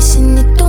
心にと